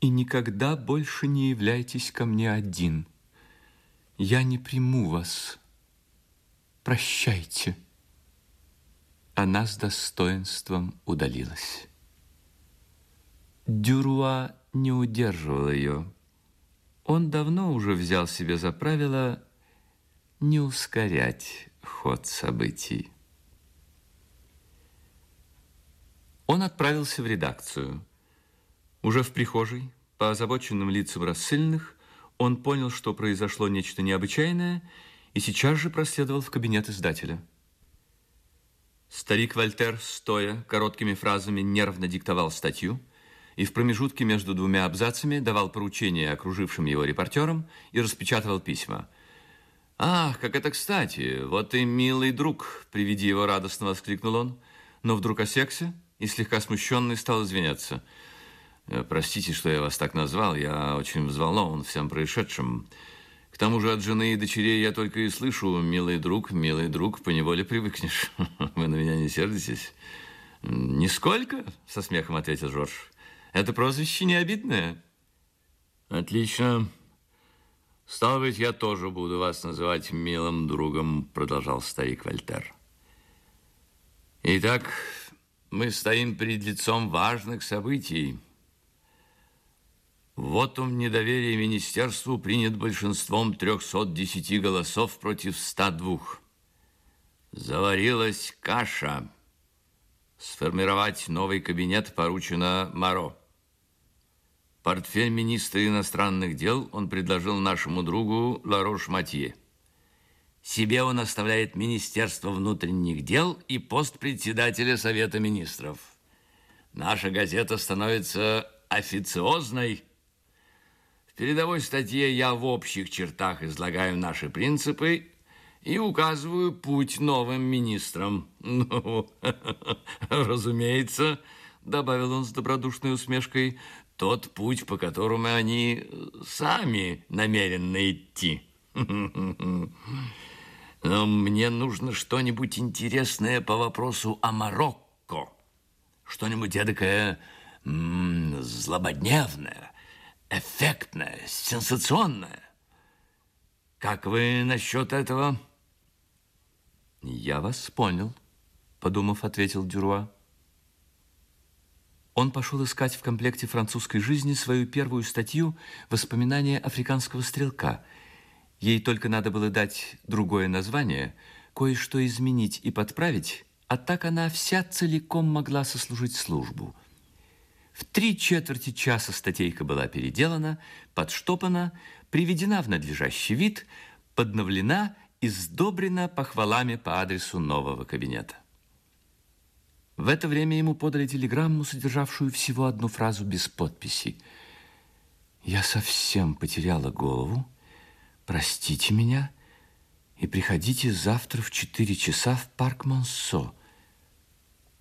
И никогда больше не являйтесь ко мне один. Я не приму вас. Прощайте. Она с достоинством удалилась. Дюруа не удерживал ее. Он давно уже взял себе за правило не ускорять ход событий. Он отправился в редакцию. Уже в прихожей, по озабоченным лицам рассыльных, он понял, что произошло нечто необычайное, и сейчас же проследовал в кабинет издателя. Старик Вольтер, стоя, короткими фразами нервно диктовал статью и в промежутке между двумя абзацами давал поручения окружившим его репортерам и распечатывал письма. «Ах, как это кстати! Вот и милый друг!» При виде его радостно воскликнул он, но вдруг осекся и слегка смущенный стал извиняться. «Э, «Простите, что я вас так назвал, я очень взволнован всем происшедшим». К тому же от жены и дочерей я только и слышу «милый друг, милый друг, поневоле привыкнешь». Вы на меня не сердитесь? «Нисколько», — со смехом ответил Жорж. «Это прозвище не обидное». «Отлично. Стало быть, я тоже буду вас называть милым другом», — продолжал старик Вольтер. «Итак, мы стоим перед лицом важных событий». Вот он недоверие министерству принят большинством 310 голосов против 102. Заварилась каша. Сформировать новый кабинет поручено Маро. Портфель министра иностранных дел он предложил нашему другу Ларош Матье. Себе он оставляет Министерство внутренних дел и пост председателя Совета министров. Наша газета становится официозной передовой статье я в общих чертах излагаю наши принципы и указываю путь новым министрам. Ну, разумеется, добавил он с добродушной усмешкой, тот путь, по которому они сами намерены идти. Но мне нужно что-нибудь интересное по вопросу о Марокко. Что-нибудь эдакое злободневное, эффектная, сенсационная. Как вы насчет этого? Я вас понял, подумав, ответил Дюруа. Он пошел искать в комплекте французской жизни свою первую статью «Воспоминания африканского стрелка». Ей только надо было дать другое название, кое-что изменить и подправить, а так она вся целиком могла сослужить службу – в три четверти часа статейка была переделана, подштопана, приведена в надлежащий вид, подновлена и сдобрена похвалами по адресу нового кабинета. В это время ему подали телеграмму, содержавшую всего одну фразу без подписи. «Я совсем потеряла голову. Простите меня и приходите завтра в четыре часа в парк Монсо».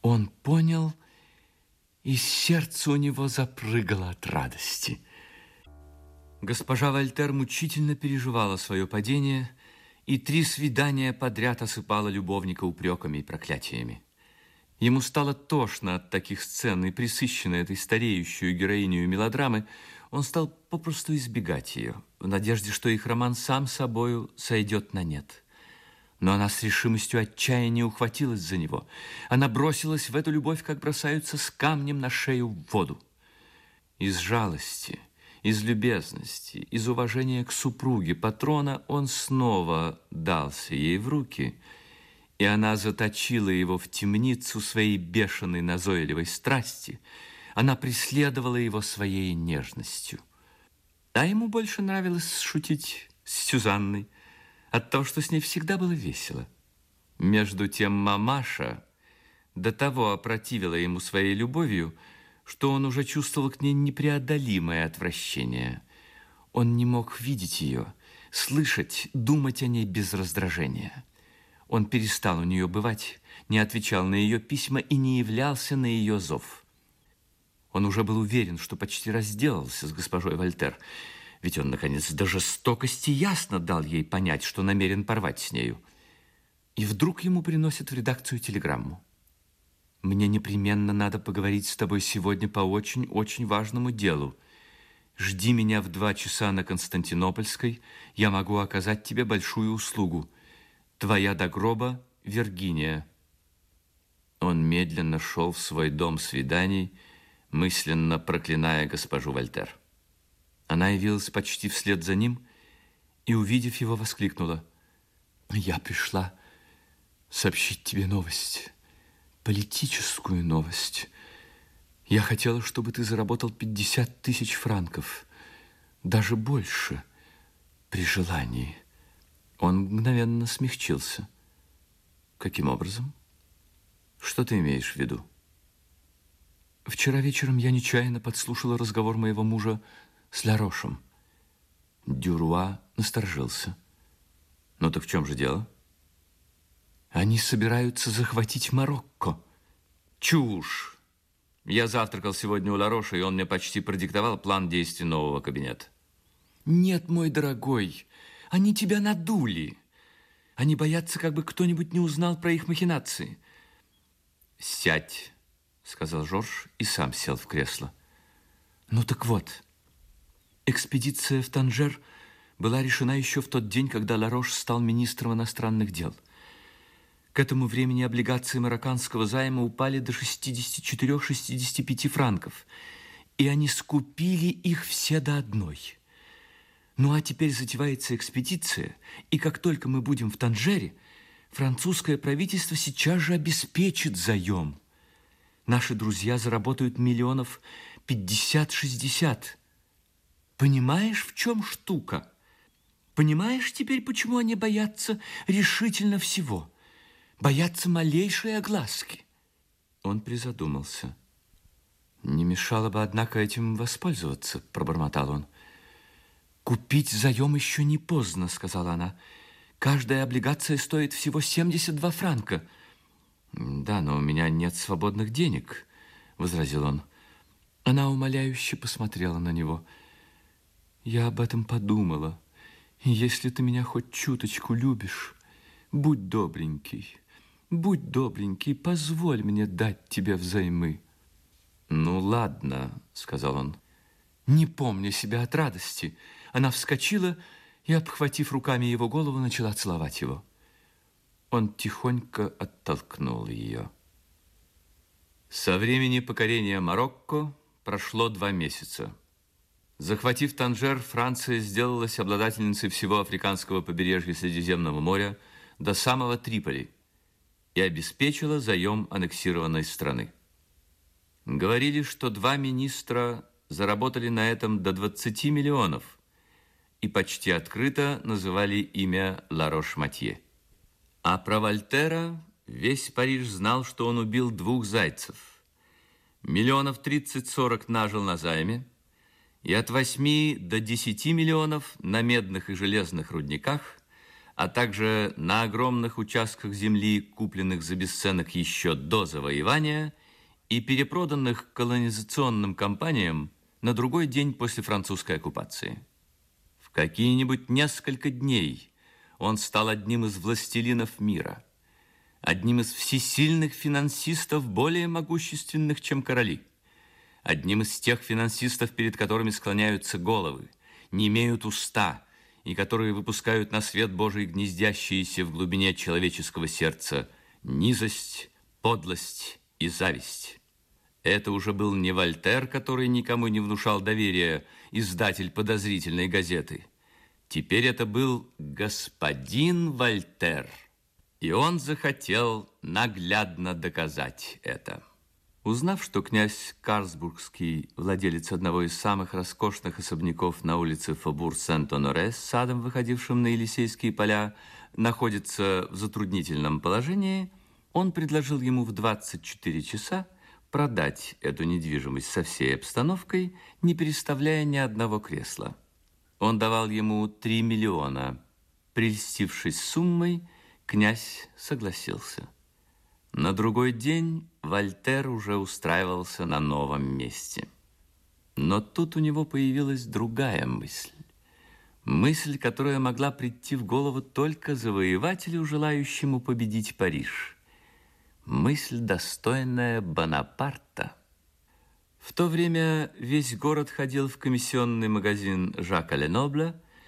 Он понял, что и сердце у него запрыгало от радости. Госпожа Вольтер мучительно переживала свое падение, и три свидания подряд осыпала любовника упреками и проклятиями. Ему стало тошно от таких сцен, и присыщенной этой стареющую героиню мелодрамы, он стал попросту избегать ее, в надежде, что их роман сам собою сойдет на нет. Но она с решимостью отчаяния ухватилась за него. Она бросилась в эту любовь, как бросаются с камнем на шею в воду. Из жалости, из любезности, из уважения к супруге патрона он снова дался ей в руки, и она заточила его в темницу своей бешеной назойливой страсти. Она преследовала его своей нежностью. А ему больше нравилось шутить с Сюзанной, от того, что с ней всегда было весело. Между тем мамаша до того опротивила ему своей любовью, что он уже чувствовал к ней непреодолимое отвращение. Он не мог видеть ее, слышать, думать о ней без раздражения. Он перестал у нее бывать, не отвечал на ее письма и не являлся на ее зов. Он уже был уверен, что почти разделался с госпожой Вольтер, ведь он, наконец, до жестокости ясно дал ей понять, что намерен порвать с нею. И вдруг ему приносят в редакцию телеграмму. «Мне непременно надо поговорить с тобой сегодня по очень-очень важному делу. Жди меня в два часа на Константинопольской, я могу оказать тебе большую услугу. Твоя до гроба Виргиния. Он медленно шел в свой дом свиданий, мысленно проклиная госпожу Вольтер. Она явилась почти вслед за ним и, увидев его, воскликнула. «Я пришла сообщить тебе новость, политическую новость». Я хотела, чтобы ты заработал 50 тысяч франков, даже больше, при желании. Он мгновенно смягчился. Каким образом? Что ты имеешь в виду? Вчера вечером я нечаянно подслушала разговор моего мужа с Ларошем. Дюруа насторожился. Ну так в чем же дело? Они собираются захватить Марокко. Чушь! Я завтракал сегодня у Лароша, и он мне почти продиктовал план действий нового кабинета. Нет, мой дорогой, они тебя надули. Они боятся, как бы кто-нибудь не узнал про их махинации. Сядь, сказал Жорж и сам сел в кресло. Ну так вот, экспедиция в Танжер была решена еще в тот день, когда Ларош стал министром иностранных дел – к этому времени облигации марокканского займа упали до 64-65 франков, и они скупили их все до одной. Ну а теперь затевается экспедиция, и как только мы будем в Танжере, французское правительство сейчас же обеспечит заем. Наши друзья заработают миллионов 50-60. Понимаешь, в чем штука? Понимаешь теперь, почему они боятся решительно всего? боятся малейшей огласки. Он призадумался. Не мешало бы, однако, этим воспользоваться, пробормотал он. Купить заем еще не поздно, сказала она. Каждая облигация стоит всего 72 франка. Да, но у меня нет свободных денег, возразил он. Она умоляюще посмотрела на него. Я об этом подумала. Если ты меня хоть чуточку любишь, будь добренький. Будь добренький, позволь мне дать тебе взаймы. Ну, ладно, сказал он. Не помня себя от радости, она вскочила и, обхватив руками его голову, начала целовать его. Он тихонько оттолкнул ее. Со времени покорения Марокко прошло два месяца. Захватив Танжер, Франция сделалась обладательницей всего африканского побережья Средиземного моря до самого Триполи – и обеспечила заем аннексированной страны. Говорили, что два министра заработали на этом до 20 миллионов и почти открыто называли имя Ларош-Матье. А про Вольтера весь Париж знал, что он убил двух зайцев. Миллионов 30-40 нажил на займе, и от 8 до 10 миллионов на медных и железных рудниках – а также на огромных участках земли, купленных за бесценок еще до завоевания и перепроданных колонизационным компаниям на другой день после французской оккупации. В какие-нибудь несколько дней он стал одним из властелинов мира, одним из всесильных финансистов, более могущественных, чем короли, одним из тех финансистов, перед которыми склоняются головы, не имеют уста – и которые выпускают на свет Божий гнездящиеся в глубине человеческого сердца низость, подлость и зависть. Это уже был не Вольтер, который никому не внушал доверия, издатель подозрительной газеты. Теперь это был господин Вольтер, и он захотел наглядно доказать это. Узнав, что князь Карсбургский, владелец одного из самых роскошных особняков на улице Фабур-Сент-Оноре с садом, выходившим на Елисейские поля, находится в затруднительном положении, он предложил ему в 24 часа продать эту недвижимость со всей обстановкой, не переставляя ни одного кресла. Он давал ему 3 миллиона. Прельстившись суммой, князь согласился. На другой день Вольтер уже устраивался на новом месте. Но тут у него появилась другая мысль. Мысль, которая могла прийти в голову только завоевателю, желающему победить Париж. Мысль, достойная Бонапарта. В то время весь город ходил в комиссионный магазин Жака Ленобля,